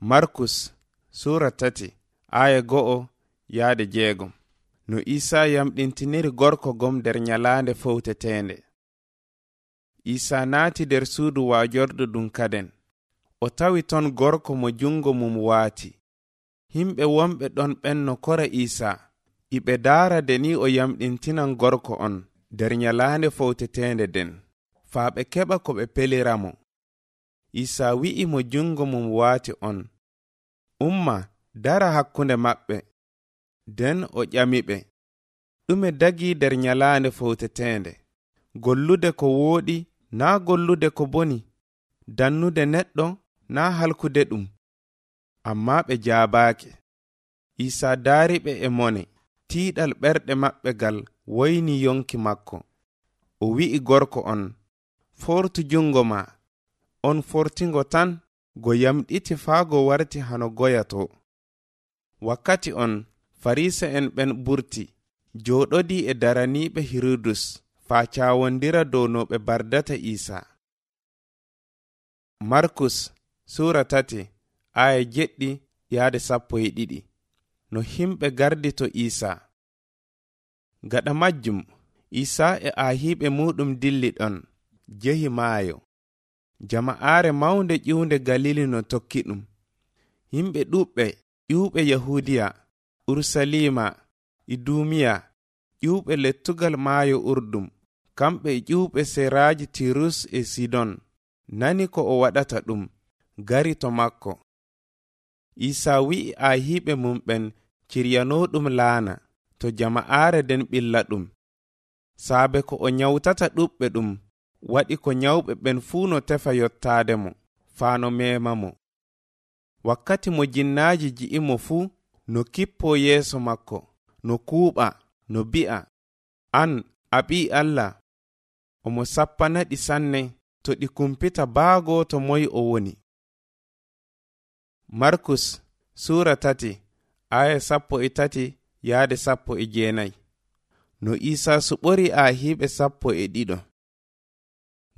markus sura tati aya go'o yaade jeegom no isa yamɗintiniri gorko gom nder nyalaande fowtetende isa naati nder suudu waajorɗo ɗum kaden. O tawi ton gorko mo jungo mum waati. Himɓe wonɓe ɗon ɓenno kora isa. Iɓe daarade ni o yamɗintinan gorko on nder nyalaande fowtetende nden faa ɓe keɓa ko ɓe peliramo isa wi'i mo jungo mum waati on. Umma dara hakkunde maɓɓe nden o ƴamiɓe ɗume dagi nder nyalaande fowtetende gollude ko wooɗi naa gollude ko boni. Dannude neɗɗo naa halkude ɗum. Amma ɓe jaabaake. Isa daari ɓe e mone tiiɗal ɓerɗe maɓɓe gal woyni yonki makko. O wi'i gorko on. Fortu jungo ma on fortingo tan go yamɗiti faago warti hano goyato wakkati on farisa'en ɓen ɓurti joɗodi e daraniɓe hirudus faa cawondira dow no ɓe bardata isa. Markus sura tati aya jeɗɗi yahde sappo e ɗiɗi. No himɓe gardi to isa. Gaɗa majjum isa e ahiɓe muɗum dilli ɗon jehi maayo. jama'aare mawnde ƴiwnde galili no tokki ɗum. Yimɓe ɗuɓɓe ƴiwɓe yahudiya urusalima idumiya ƴiwɓe lettugal maayo urdum kamɓe ƴiwɓe seraaji tirus e sidon. Nani ko o waɗata ɗum? Gari to makko. Isa wi'i ahiɓe mumɓen ciryanoɗum laana to jama'aare nden ɓilla ɗum. Saabe ko o nyawtata ɗuɓɓe ɗum waɗi ko nyawɓe ɓen fuu no tefa yottaade mo faa no mema mo. Wakkati mo jinnaaji ji'imo fuu no kippo yeeso makko no kuuɓa no bi'a. An a ɓi allah. Omo sappana ɗi sanne to ɗi kumpita baa gooto moy o woni. Markus sura tati aya sappo e tati yahde sappo e jeenayi. No iisaa suɓori aahiiɓe sappo e ɗiɗo.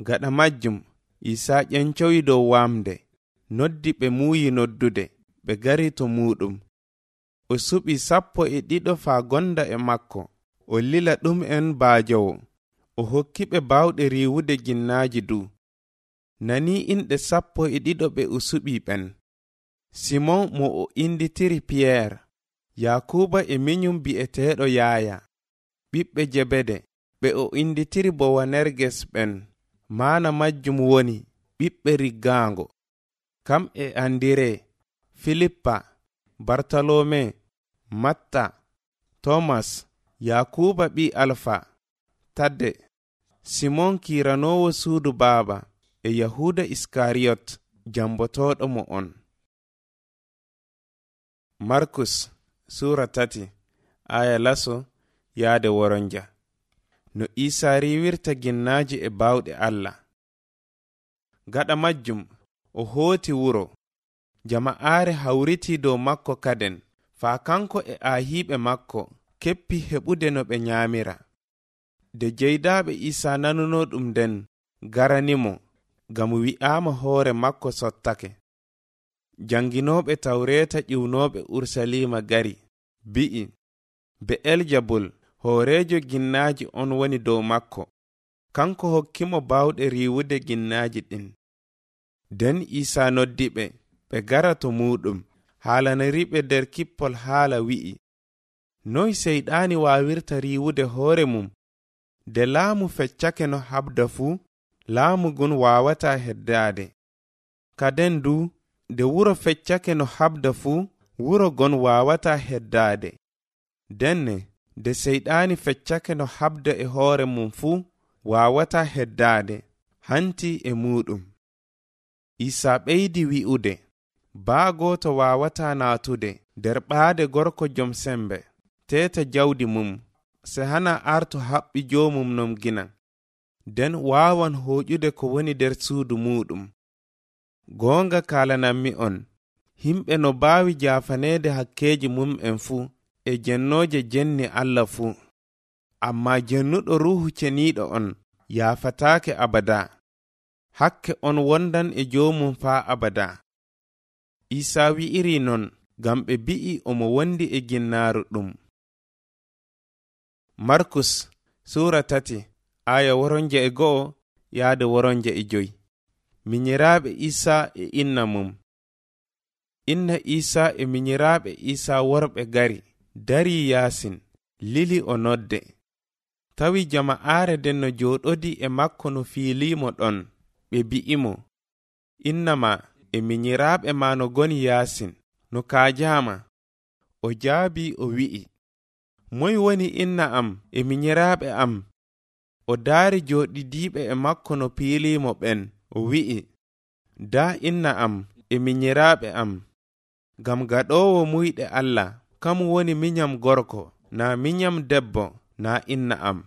gaɗa majjum isa ƴencoyi dow wamde noddi ɓe muuyi noddude ɓe gari to muɗum o suɓi sappo e ɗiɗo faa gonda e makko. O lila ɗum en baajowo. O hokkiɓe baawɗe riwude ginnaaji du. Nani inɗe sappo e ɗiɗo ɓe usuɓi ɓen. Simon mo o inditiri piyerre yakuba e minyum bi'eteeɗo yaaya. Ɓiɓɓe jebede ɓe o inditiri bowanerges ɓen. mana majjum woni ɓiɓɓe riggaango. Kam e andire filippa bartalome matta tomas yakuba ɓi alfa tadde simon kiranowo suudu baaba e yahuda iskariyot jambotoɗo mo on. Markus sura tati aya laso yaade woronja. no isa riwirta ginnaji e bawɗe allah. Gaɗa majjum o hooti wuro. Jama'aare hawriti dow makko kaden faa kanko e aahiiɓe makko keppi heɓude no ɓe nyaamira. De jeydaaɓe isa nanuno ɗum nden garanimo ngam wi'aama hoore makko sottake. Janginoɓe tawreeta ƴiwnoɓe ursalima gari. Bi'i be'el jabol hoorejo ginnaaji on woni dow makko. Kanko hokkimo baawɗe riwude ginnaaji ɗin. Nden iisa noddi ɓe ɓe gara to muɗum haalanariɓe nder kippol haala wi'i. Noy seyɗaani waawirta riwude hoore mum? De laamu feccake no habda fuu laamu gun waawata heddaade. Kaden du de wuro feccake no habda fuu wuro gon waawata heddaade. Denne nde seyɗaani feccake no habda e hoore mum fuu waawata heddaade hanti e muɗum isa ɓeydi wi'ude baa gooto waawata naatude nder ɓaade gorko jom sembe teeta jawdi mum se hana arto haɓɓi joomum nom gina. Nden waawan hooƴude ko woni nder suudu muɗum goonga kaalananmi on himɓe no mbaawi jaafaneede hakkeeji mum en fuu. e jennoje jenni allah fuu amma jennuɗo ruhu ceniiɗo on yaafataake abada. Hakke on wondan e joomum faa abada. Isaa wi'iri non ngam ɓe bi'i omo wondi e ginnaaru ɗum. Markus sura tati aya woronje e go'o yahde woronje e joyi. Minyiraaɓe isaa e inna mum. Inna isaa e minyiraaɓe isaa worɓe gari. dari yasin lili o nodde. Tawi jama'aare nden no jooɗodi e makko no fiilimo ɗon ɓe mbi'imo innama e minyiraaɓe ma no goni yasin no kaajama o jaabi o wi'i. Moy woni inna am e minyiraaɓe am? O daari jooɗidiiɓe e makko no piilimo ɓen o wi'i. Da inna am e minyiraaɓe am. Ngam gaɗoowo muyɗe allah. Kam woni minyam gorko na minyam debbo na inna am